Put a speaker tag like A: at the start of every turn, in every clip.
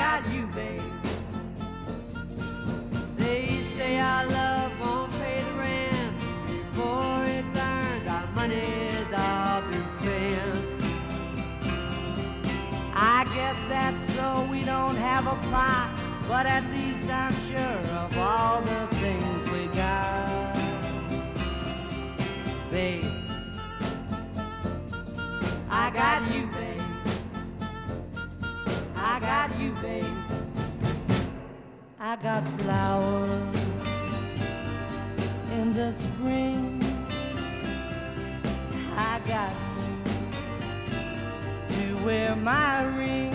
A: got you, babe. They say our love won't pay the rent before it's earned. Our money's all been spent. I guess that's so we don't have a plot, but at least I'm sure of all the things we got. Babe, I got you. I got you, babe. I got flowers in the spring. I got you to wear my ring.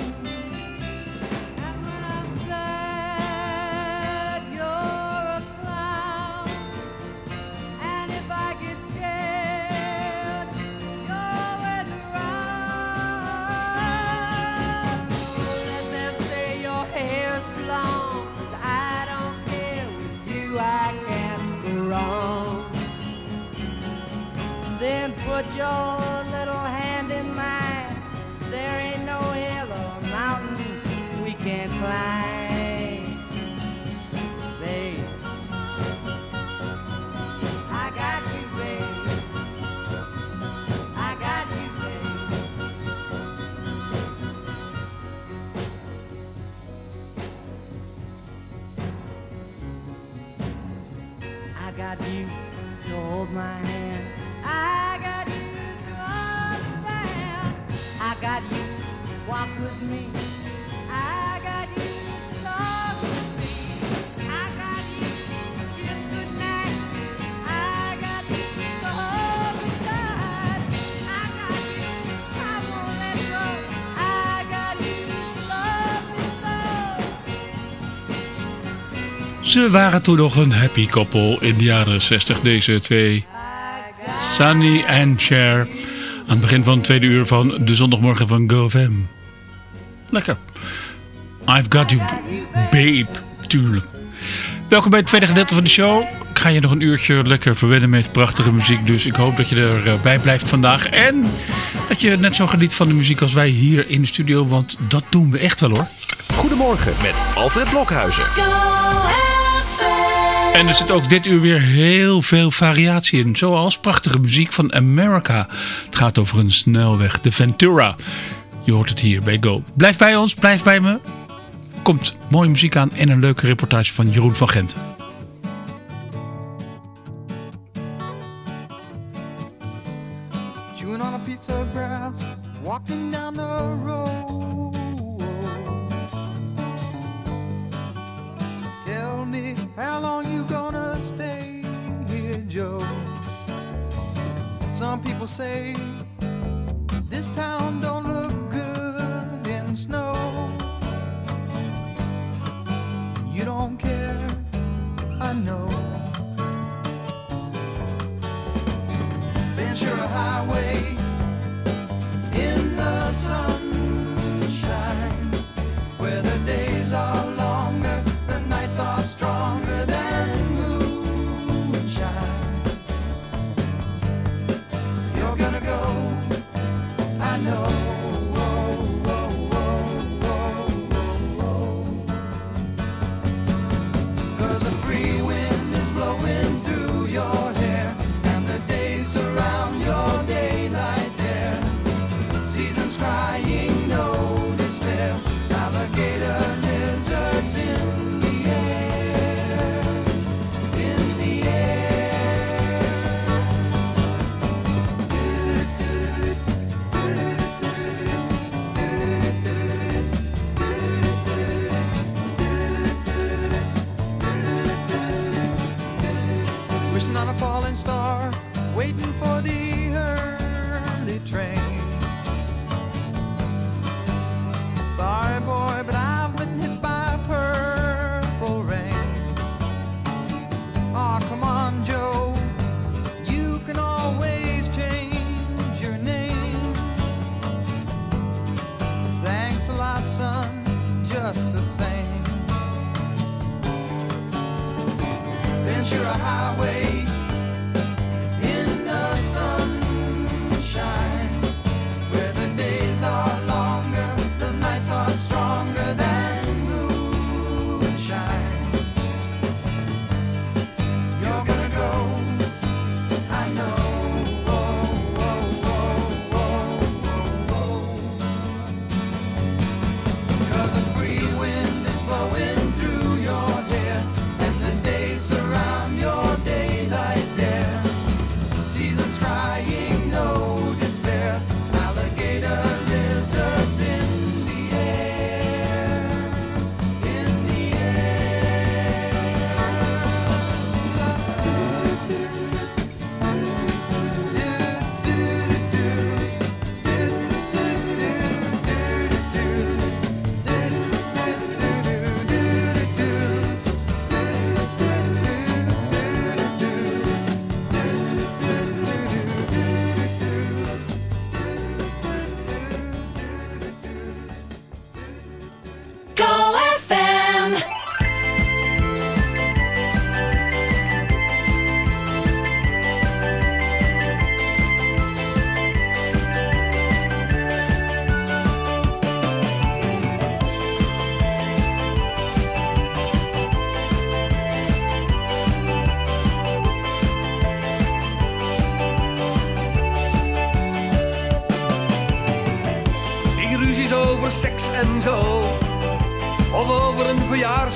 A: Then put
B: Ze waren toen nog een happy couple in de jaren 60, deze twee. Sunny en Cher. Aan het begin van het tweede uur van de zondagmorgen van GoFM. Lekker. I've got you, babe. Tuurlijk. Welkom bij het tweede gedeelte van de show. Ik ga je nog een uurtje lekker verwennen met prachtige muziek. Dus ik hoop dat je erbij blijft vandaag. En dat je net zo geniet van de muziek als wij hier in de studio. Want dat doen we echt wel hoor.
C: Goedemorgen met Alfred Blokhuizen.
B: En er zit ook dit uur weer heel veel variatie in. Zoals prachtige muziek van America. Het gaat over een snelweg, de Ventura. Je hoort het hier bij Go. Blijf bij ons, blijf bij me. Komt mooie muziek aan en een leuke reportage van Jeroen van Gent.
D: Some people say this town don't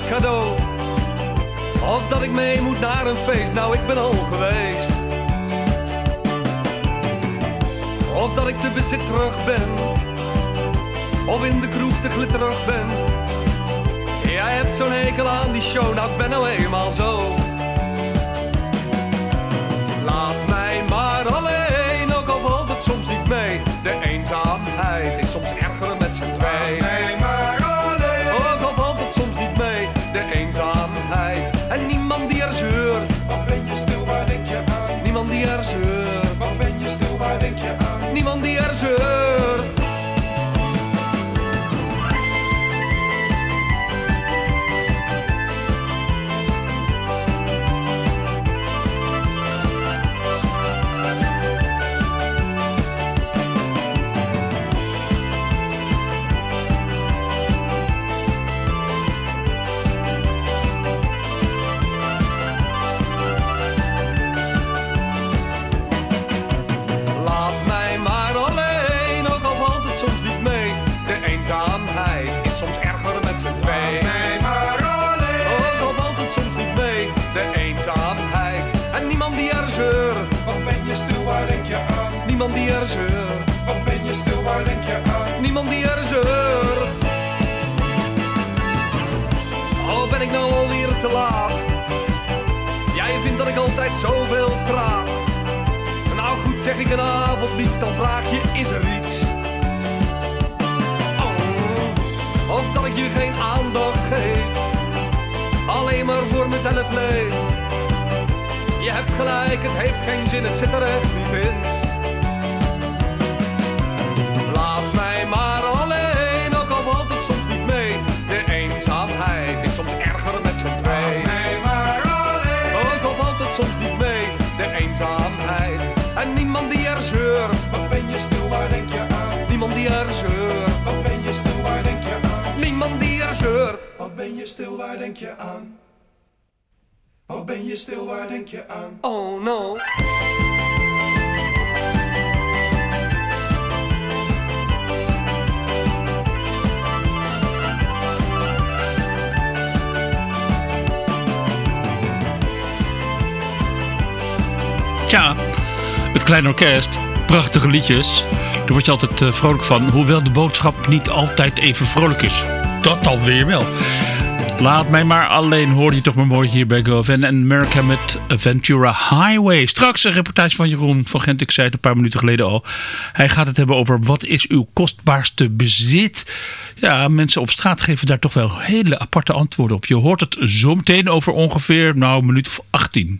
E: Of dat ik mee moet naar een feest, nou ik ben al geweest. Of dat ik te bezit terug ben. Of in de kroeg te glitterig ben. Jij hebt zo'n hekel aan die show, nou ik ben nou eenmaal zo.
F: Wat ben je stil, waar denk je aan?
E: niemand die er zeurt. Oh, ben ik nou alweer te laat? Jij vindt dat ik altijd zoveel praat. Nou goed, zeg ik een avond niets, dan vraag je, is er iets? Oh, of dat ik je geen aandacht geef, alleen maar voor mezelf leef. Je hebt gelijk, het heeft geen zin, het zit er echt niet in.
F: Denk je aan? Wat ben je stil, waar denk je aan?
E: Oh no.
B: Tja, het kleine orkest, prachtige liedjes. Daar word je altijd eh, vrolijk van, hoewel de boodschap niet altijd even vrolijk is. Dat alweer wel. Laat mij maar alleen, hoor je toch maar mooi hier bij GoFN en America met Ventura Highway. Straks een reportage van Jeroen van Gent, ik zei het een paar minuten geleden al. Hij gaat het hebben over wat is uw kostbaarste bezit. Ja, mensen op straat geven daar toch wel hele aparte antwoorden op. Je hoort het zo meteen over ongeveer, nou, een minuut of 18.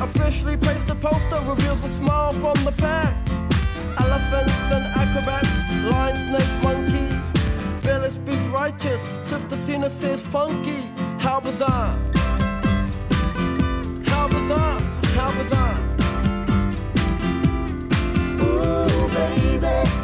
G: Officially placed a poster reveals a smile from the pack. Elephants and acrobats, lion, snakes, monkey. Billy speaks righteous, Sister Cena says funky. How bizarre! How bizarre! How bizarre!
H: Ooh, baby.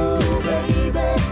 H: Oh, baby.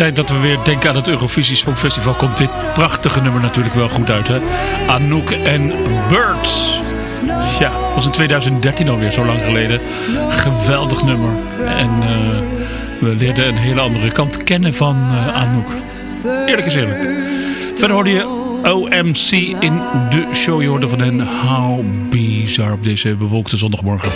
B: Tijd dat we weer denken aan het Eurovisie Songfestival komt dit prachtige nummer natuurlijk wel goed uit. Hè? Anouk en Birds. Ja, was in 2013 alweer, zo lang geleden. Geweldig nummer. En eh, we leerden een hele andere kant kennen van eh, Anouk. Eerlijk is eerlijk. Verder hoorde je OMC in de show. Je hoorde van hen How Bizar op deze bewolkte zondagmorgen.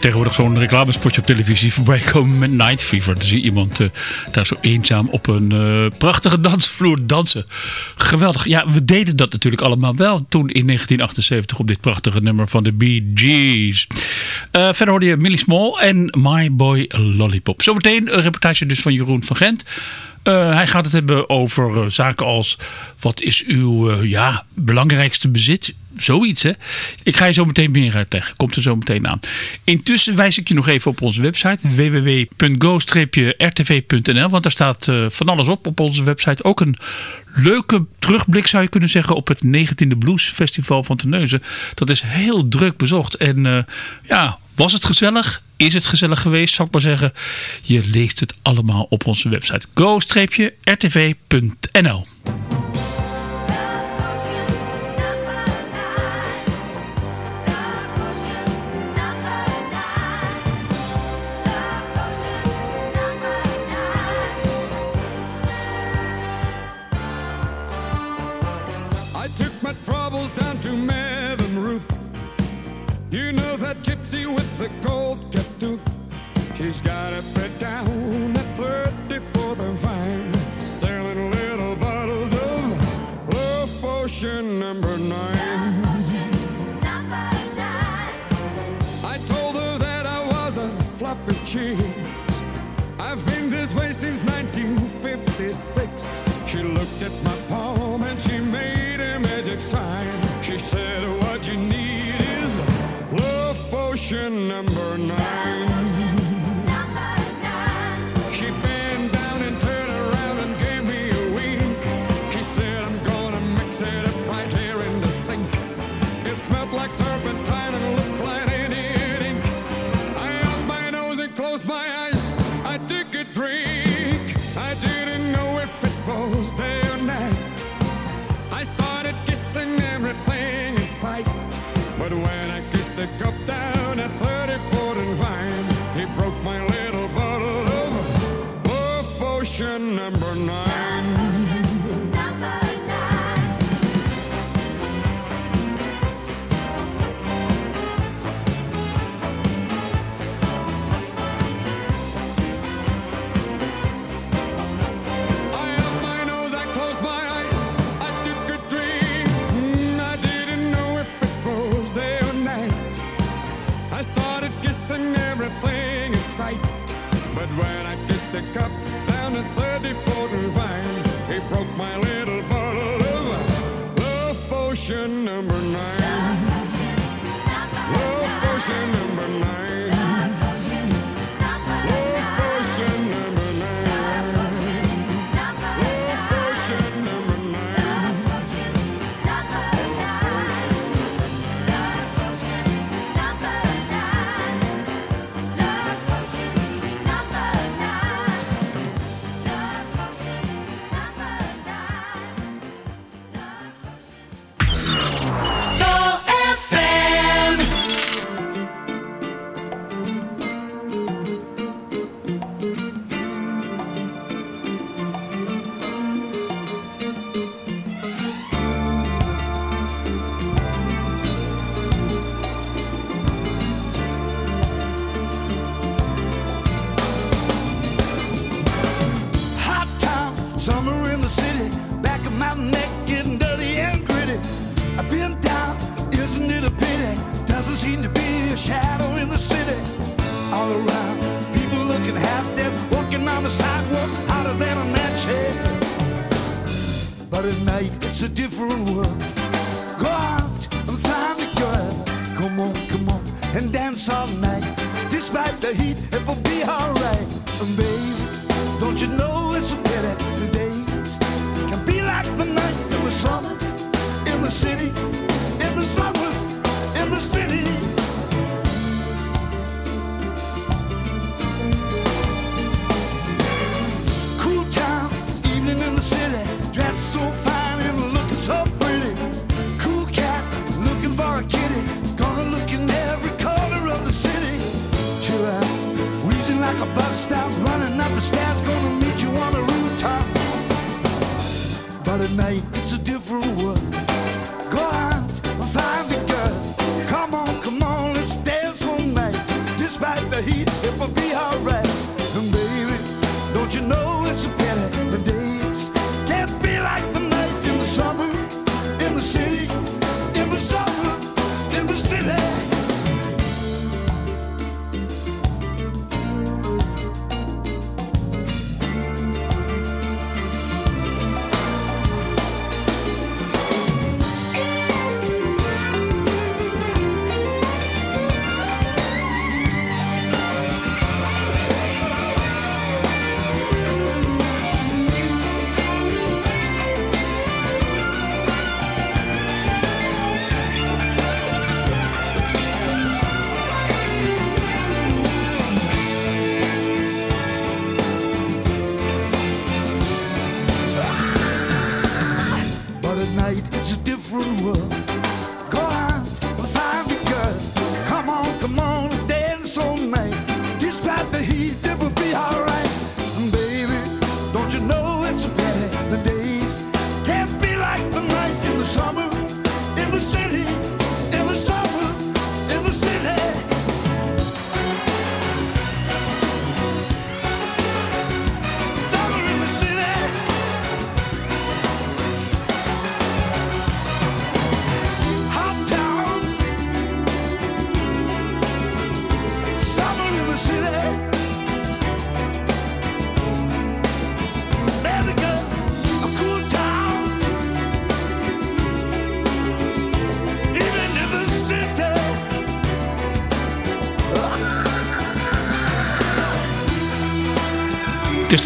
B: tegenwoordig zo'n reclamespotje op televisie voorbij komen met Night Fever. Dan zie je iemand eh, daar zo eenzaam op een eh, prachtige dansvloer dansen. Geweldig. Ja, we deden dat natuurlijk allemaal wel toen in 1978 op dit prachtige nummer van de Bee Gees. Eh, verder hoorde je Millie Small en My Boy Lollipop. Zometeen een reportage dus van Jeroen van Gent. Eh, hij gaat het hebben over eh, zaken als wat is uw eh, ja, belangrijkste bezit? Zoiets hè. Ik ga je zo meteen meer uitleggen. Komt er zo meteen aan. Intussen wijs ik je nog even op onze website www.go-rtv.nl Want daar staat van alles op op onze website. Ook een leuke terugblik zou je kunnen zeggen op het 19e Blues Festival van Teneuzen. Dat is heel druk bezocht. En ja, was het gezellig? is het gezellig geweest, zou ik maar zeggen. Je leest het allemaal op onze website go-rtv.nl
I: He's got a
J: pretty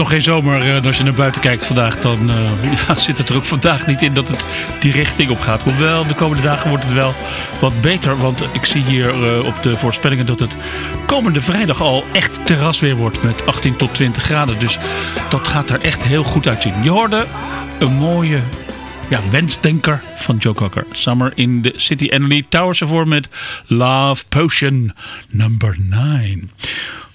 B: nog geen zomer. eh, en als je naar buiten kijkt vandaag, dan eh, ja, zit het er ook vandaag niet in dat het die richting op gaat. Hoewel, de komende dagen wordt het wel wat beter. Want ik zie hier eh, op de voorspellingen dat het komende vrijdag al echt terrasweer wordt met 18 tot 20 graden. Dus dat gaat er echt heel goed uitzien. Je hoorde een mooie ja, wensdenker van Joe Cocker. Summer in the City. En Lee Towers ervoor met Love Potion number 9.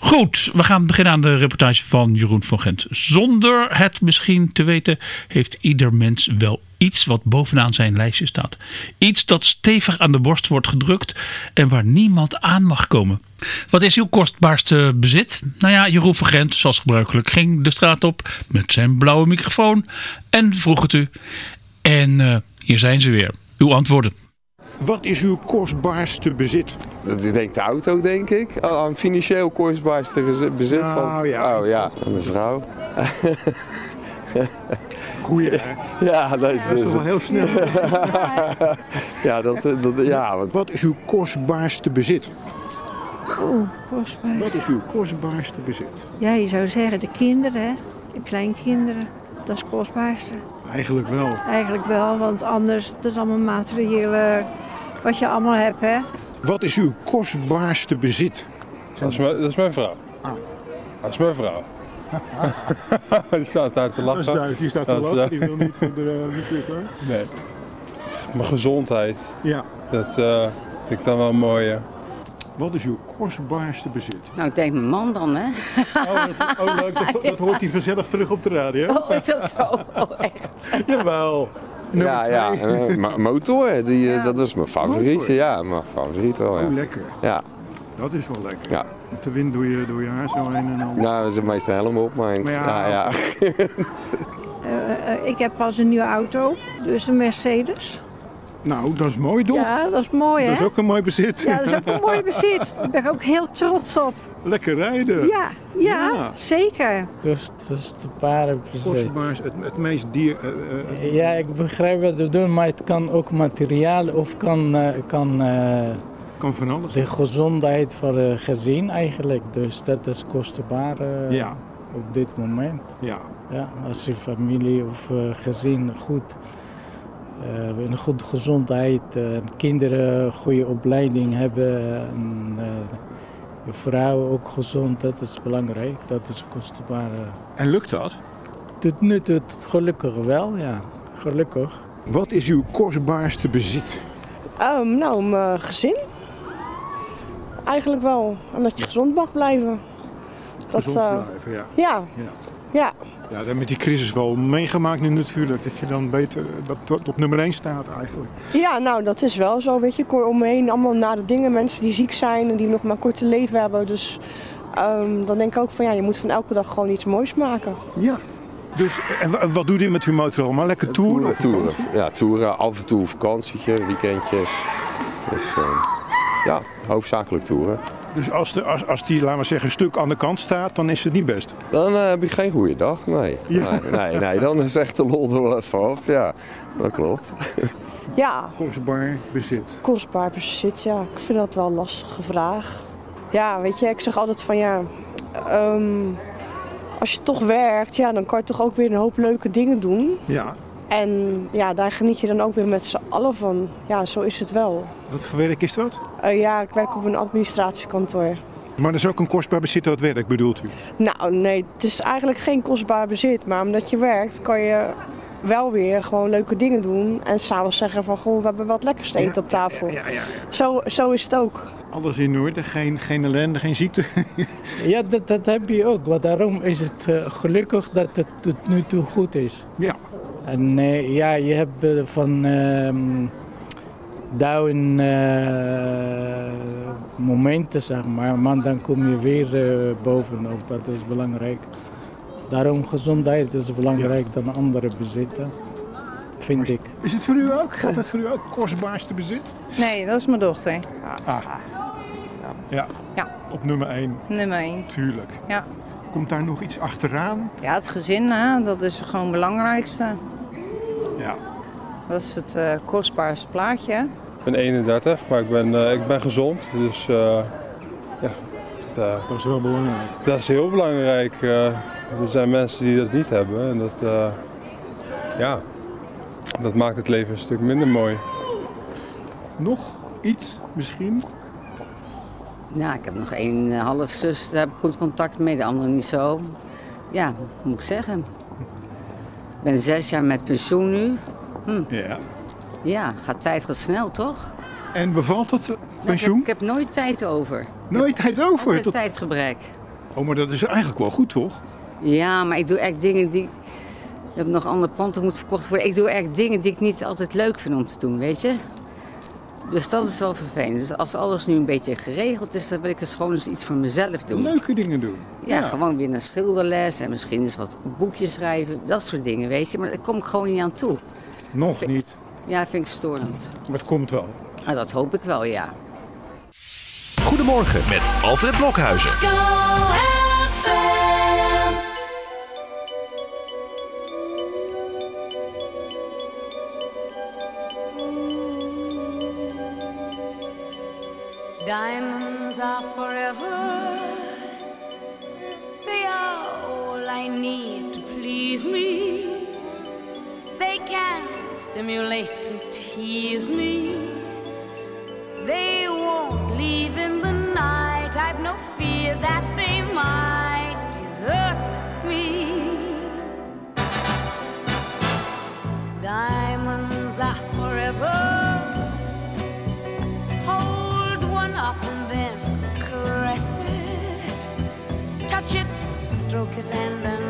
B: Goed, we gaan beginnen aan de reportage van Jeroen van Gent. Zonder het misschien te weten heeft ieder mens wel iets wat bovenaan zijn lijstje staat. Iets dat stevig aan de borst wordt gedrukt en waar niemand aan mag komen. Wat is uw kostbaarste bezit? Nou ja, Jeroen van Gent, zoals gebruikelijk, ging de straat op met zijn blauwe microfoon en vroeg het u. En eh, hier zijn ze weer. Uw antwoorden.
K: Wat is uw kostbaarste bezit?
L: Dat is denk ik de auto, denk ik. Oh, Aan financieel kostbaarste bezit.
K: Nou, ja.
L: Oh ja, mijn vrouw.
K: Goeie, hè?
L: Ja, dat is,
K: Dat is toch wel heel snel.
L: ja, dat, dat, ja, want
K: Wat is uw kostbaarste bezit?
M: Oeh, kostbaar.
K: Wat is uw kostbaarste bezit?
M: Ja, je zou zeggen de kinderen, hè? de kleinkinderen. Dat is het kostbaarste.
K: Eigenlijk wel.
M: Eigenlijk wel, want anders, dat is allemaal materieel eh, wat je allemaal hebt, hè.
K: Wat is uw kostbaarste bezit?
N: Dat is mijn, dat is mijn vrouw.
K: Ah.
N: Dat is mijn vrouw. die staat daar te
K: Dat
N: lachen.
K: is duidelijk, die staat te lachen. Die wil niet voor de uh, microfoon.
N: Nee. Mijn gezondheid.
K: Ja.
N: Dat eh, vind ik dan wel mooi.
K: Wat is uw kostbaarste bezit?
O: Nou, ik denk mijn man dan, hè?
K: Oh, dat, oh leuk, dat, dat hoort hij vanzelf terug op de radio.
O: Oh, is dat zo? Oh, echt?
K: Jawel. Nummer
L: ja, ja.
K: twee.
L: eh, mo- motor, die, eh, dat is mijn favoriet.
K: Motor?
L: Ja, mijn favoriet wel. Ja.
K: Oh, lekker.
L: Ja.
K: Dat is wel lekker.
L: Ja.
K: De wind doe je, doe je haar zo heen en dan.
L: Nou, zit meestal helm op, maar
K: Maar
L: ja,
K: ja,
L: ja.
M: Eh, ik heb pas een nieuwe auto, dus een Mercedes.
K: Nou, dat is mooi toch?
M: Ja, dat is mooi, hè?
K: Dat is ook een mooi bezit.
M: Ja, dat is ook een mooi bezit. Daar ben ik ook heel trots op.
K: Lekker rijden.
M: Ja, ja,
K: Ja.
M: zeker.
P: Dus het is de paardenbezit.
K: Kostbaar, het, het meest dier. eh, eh,
P: Ja, ik begrijp wat je doet, maar het kan ook materiaal of kan, eh, kan, eh,
K: kan van alles.
P: de gezondheid van het gezin eigenlijk. Dus dat is kostbaar eh,
K: Ja.
P: op dit moment.
K: Ja.
P: Ja, als je familie of eh, gezin goed, eh, een goede gezondheid, eh, kinderen een goede opleiding hebben, en, eh, je vrouw ook gezond, dat is belangrijk. Dat is kostbaar.
K: En lukt dat?
P: Tot nu toe gelukkig wel, ja. Gelukkig.
K: Wat is uw kostbaarste bezit?
Q: Ehm, nou, mijn gezin. Eigenlijk wel. En dat je gezond mag blijven. Dat,
K: Gezond blijven, ja.
Q: Ja.
K: Ja.
Q: Ja.
K: Dat met die crisis wel meegemaakt nu natuurlijk. Dat je dan beter dat het op nummer 1 staat eigenlijk.
Q: ja, nou dat is wel zo. Weet je, ik hoor om me heen allemaal nare dingen. Mensen die ziek zijn en die nog maar korte leven hebben. Dus ehm, dan denk ik ook van ja, je moet van elke dag gewoon iets moois maken.
K: Ja. Dus, en wa- wat doe je met uw motor allemaal? Lekker toeren? of
L: toeren. Ja, toeren. Af en toe vakantietje, weekendjes. Dus eh, ja, hoofdzakelijk toeren.
K: Dus als, de, als, als die, laten we zeggen, een stuk aan de kant staat, dan is het niet best.
L: Dan eh, heb je geen goede dag, nee.
K: Ja.
L: Nee, nee, nee, dan is echt de lol er wel even af. Ja, dat klopt.
Q: Ja,
K: Kostbaar bezit.
Q: kostbaar bezit, ja. Ik vind dat wel een lastige vraag. Ja, weet je, ik zeg altijd van ja, ehm, als je toch werkt, ja, dan kan je toch ook weer een hoop leuke dingen doen.
K: Ja.
Q: En ja, daar geniet je dan ook weer met z'n allen van. Ja, zo is het wel.
K: Wat voor werk is dat?
Q: Eh, ja, ik werk op een administratiekantoor.
K: Maar dat is ook een kostbaar bezit dat werk, bedoelt u?
Q: Nou, nee, het is eigenlijk geen kostbaar bezit. Maar omdat je werkt, kan je wel weer gewoon leuke dingen doen. En s'avonds zeggen van, goh, we hebben wat lekkers te eten op tafel. Zo, zo is het ook.
K: Alles in orde, geen, geen ellende, geen ziekte.
P: Ja, dat, dat heb je ook. Maar daarom is het eh, gelukkig dat het tot nu toe goed is.
K: Ja.
P: En eh, ja, je hebt eh, van ehm down eh, momenten, zeg maar. Maar dan kom je weer eh, bovenop. Dat is belangrijk. Daarom gezondheid is belangrijk dan andere bezitten. Vind ik.
K: Is het voor u ook? Gaat het voor u ook kostbaarste bezit?
R: Nee, dat is mijn dochter.
K: Ah. Ja.
R: Ja.
K: Op nummer 1.
R: Nummer 1.
K: Tuurlijk.
R: Ja.
K: Komt daar nog iets achteraan?
R: Ja, het gezin, hè, dat is gewoon het belangrijkste.
K: Ja.
R: Dat is het eh, kostbaarste plaatje.
N: Ik ben 31, maar ik ben, eh, ik ben gezond. Dus eh, ja, dat,
K: dat is wel belangrijk.
N: Dat is heel belangrijk. eh. er zijn mensen die dat niet hebben. En dat, eh, ja, dat maakt het leven een stuk minder mooi.
K: Nog iets misschien?
O: Ja, ik heb nog één halfzus, daar heb ik goed contact mee, de andere niet zo. Ja, moet ik zeggen? Ik ben zes jaar met pensioen nu. Hm.
K: Ja.
O: Ja, gaat tijd gaat snel, toch?
K: En bevalt het
O: Ik
K: pensioen?
O: heb, ik heb nooit tijd over.
K: Nooit tijd over?
O: Altijd
K: Tot-
O: tijdgebrek.
K: Oh, maar dat is eigenlijk wel goed, toch?
O: Ja, maar ik doe echt dingen die... Ik heb nog andere panten moeten verkocht worden. Ik doe echt dingen die ik niet altijd leuk vind om te doen, weet je? Dus dat is wel vervelend. Dus als alles nu een beetje geregeld is, dan wil ik eens gewoon eens iets voor mezelf doen.
K: Leuke dingen doen.
O: Ja, gewoon weer een schilderles en misschien eens wat boekjes schrijven. Dat soort dingen, weet je. Maar daar kom ik gewoon niet aan toe.
K: Nog niet.
O: Ja, vind ik storend.
K: Maar het komt wel.
O: Maar dat hoop ik wel, ja.
C: Goedemorgen met Alfred Blokhuizen.
S: Diamonds are forever. They are all I need to please me. They can stimulate and tease me. They won't leave in the night. I've no fear that they might desert me. Diamonds are forever. And end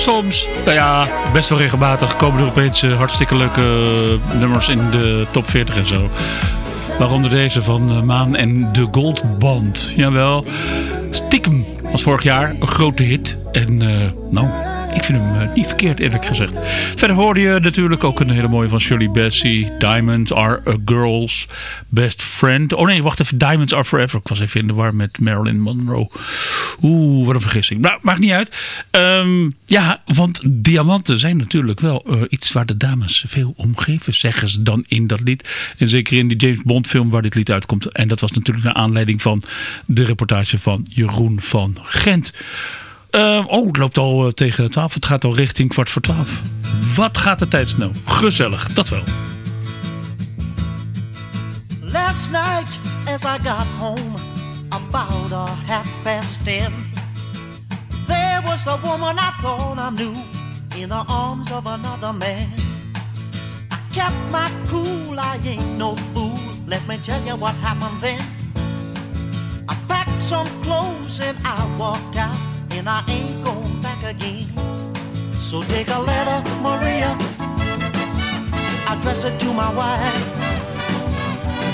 B: soms, nou ja, best wel regelmatig komen er opeens eh, hartstikke leuke eh, nummers in de top 40 en zo. Waaronder deze van eh, Maan en de Goldband. Jawel, stiekem was vorig jaar een grote hit. En nou, ik vind hem eh, niet verkeerd eerlijk gezegd. Verder hoorde je natuurlijk ook een hele mooie van Shirley Bassey. Diamonds are a girl's best friend. Oh nee, wacht even. Diamonds are forever. Ik was even in de war met Marilyn Monroe. Oeh, wat een vergissing. Nou, maakt niet uit. Ehm, ja, want diamanten zijn natuurlijk wel eh, iets waar de dames veel om geven. Zeggen ze dan in dat lied. En zeker in die James Bond film waar dit lied uitkomt. En dat was natuurlijk naar aanleiding van de reportage van Jeroen van Gent. Ehm, oh, het loopt al eh, tegen 12. Het gaat al richting kwart voor 12. Wat gaat de tijd snel? Gezellig, dat wel.
T: Last night, as I got home, about a half past ten, there was the woman I thought I knew in the arms of another man. I kept my cool, I ain't no fool. Let me tell you what happened then. I packed some clothes and I walked out, and I ain't going back again. So take a letter, Maria, address it to my wife.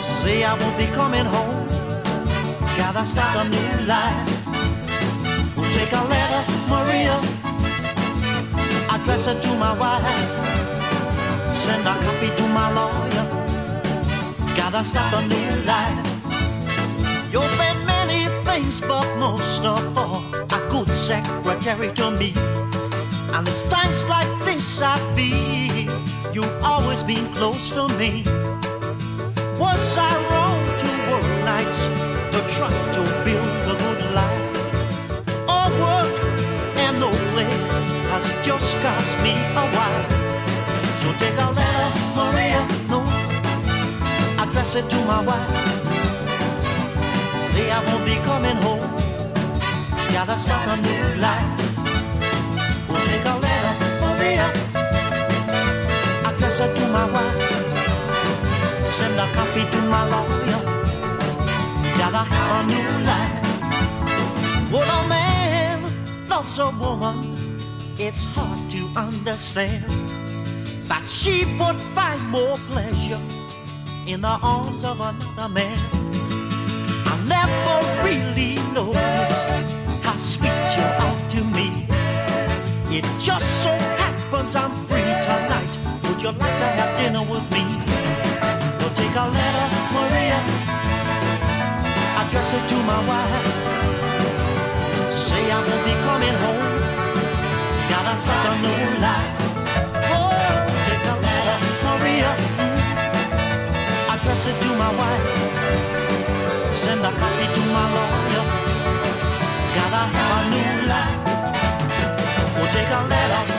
T: Say I won't be coming home. Gotta start a new life. We'll take a letter, Maria. Address it to my wife. Send a copy to my lawyer. Gotta start a new life. You've been many things, but most of all, secretary to me. And it's times like this I feel you've always been close to me. Was I wrong to work nights to try to build a good life? All work and no play has just cost me a while. So take a letter, Maria, no, address it to my wife. Say I won't be coming home. Start a new life. We'll take a letter, for Maria, address it to my wife. Send a copy to my lawyer. Gotta have a new life. When a man loves a woman, it's hard to understand But she would find more pleasure in the arms of another man. I never really noticed how sweet you are to me. It just so happens I'm free tonight. Would you like to have dinner with me? Well, take a letter, Maria. Address it to my wife. Say I won't be coming home. Gotta start a new life. Oh, take a letter, Maria. Address it to my wife. Send a copy to my lawyer. We'll take a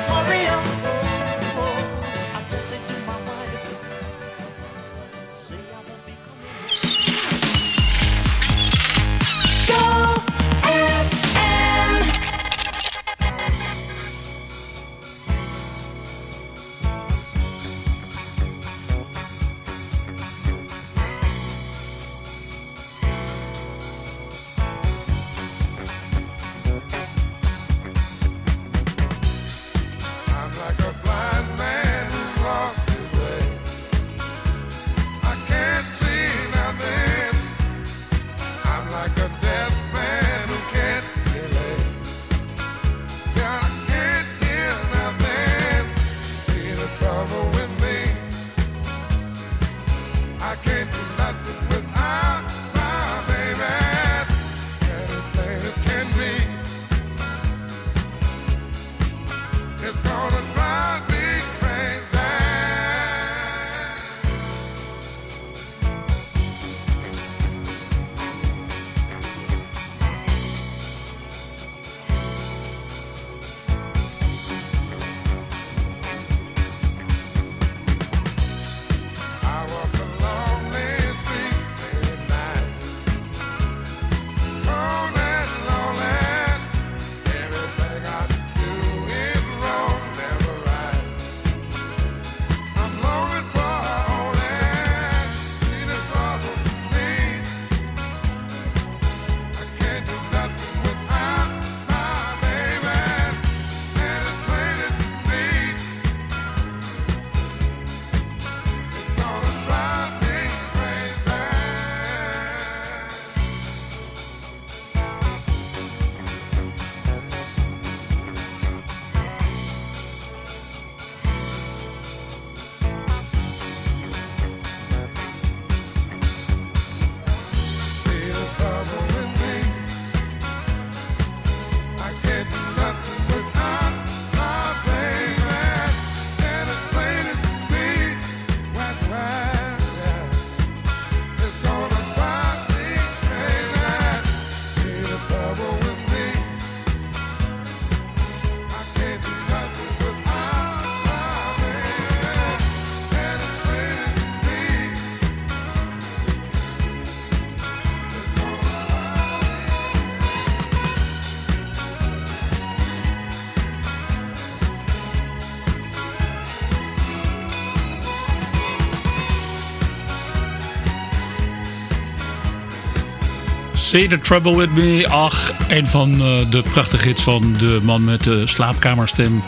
B: The Trouble With Me. Ach, een van eh, de prachtige hits van de man met de slaapkamerstem.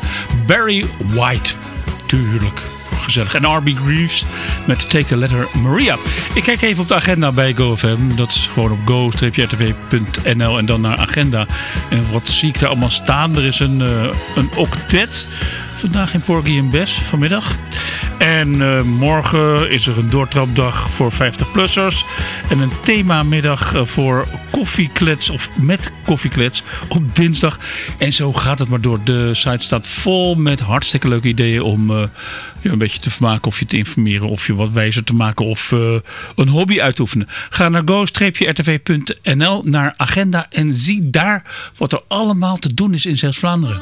B: Barry White. Tuurlijk. Gezellig. En R.B. Greaves met Take a Letter Maria. Ik kijk even op de agenda bij GoFM. Dat is gewoon op go-rtv.nl en dan naar agenda. En wat zie ik daar allemaal staan? Er is een, eh, een octet. Vandaag in Porgy en Bess vanmiddag. En eh, morgen is er een doortrapdag voor 50-plussers. En een themamiddag eh, voor koffieklets of met koffieklets op dinsdag. En zo gaat het maar door. De site staat vol met hartstikke leuke ideeën om eh, je een beetje te vermaken. Of je te informeren of je wat wijzer te maken of eh, een hobby uit te oefenen. Ga naar go-rtv.nl naar agenda en zie daar wat er allemaal te doen is in Zeeuws-Vlaanderen.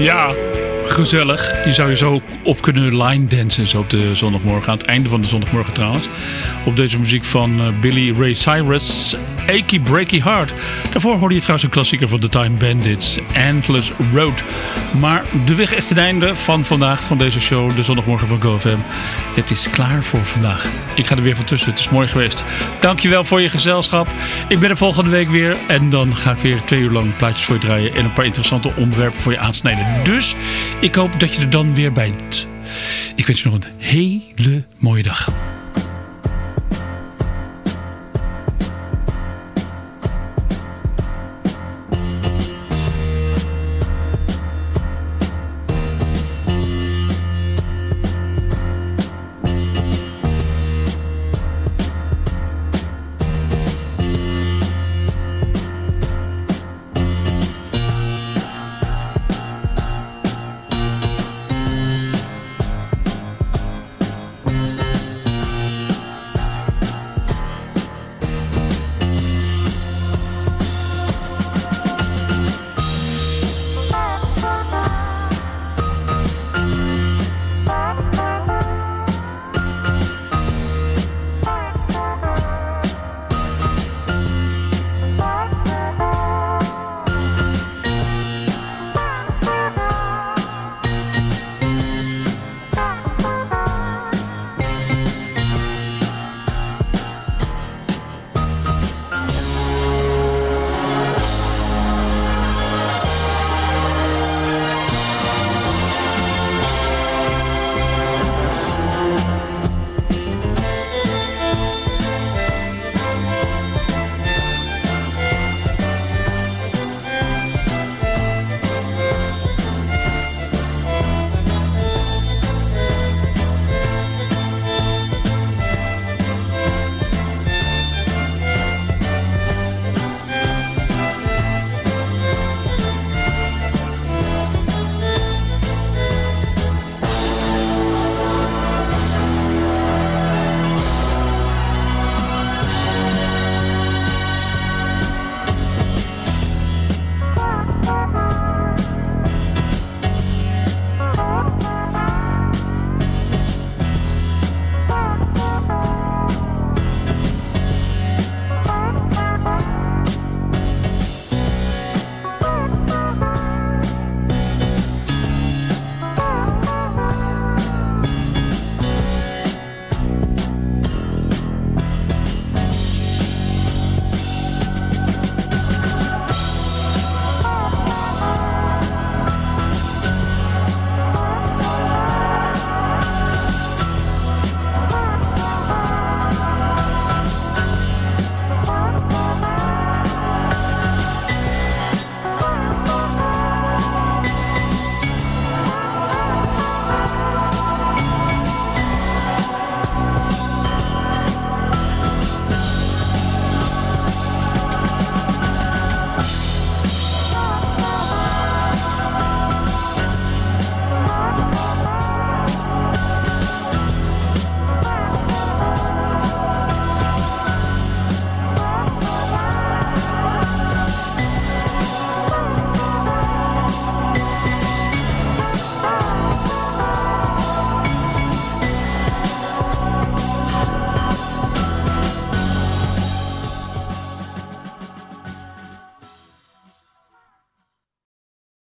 B: Ja, gezellig. Die zou je zo op kunnen line dansen zo op de zondagmorgen. Aan het einde van de zondagmorgen trouwens. Op deze muziek van eh, Billy Ray Cyrus. Achy Breaky Heart. Daarvoor hoorde je trouwens een klassieker van The Time Bandits. Endless Road. Maar de weg is ten einde van vandaag. Van deze show. De zondagmorgen van GoFM. Het is klaar voor vandaag. Ik ga er weer van tussen. Het is mooi geweest. Dankjewel voor je gezelschap. Ik ben er volgende week weer. En dan ga ik weer twee uur lang plaatjes voor je draaien. En een paar interessante onderwerpen voor je aansnijden. Dus ik hoop dat je er dan weer bent. Ik wens je nog een hele mooie dag.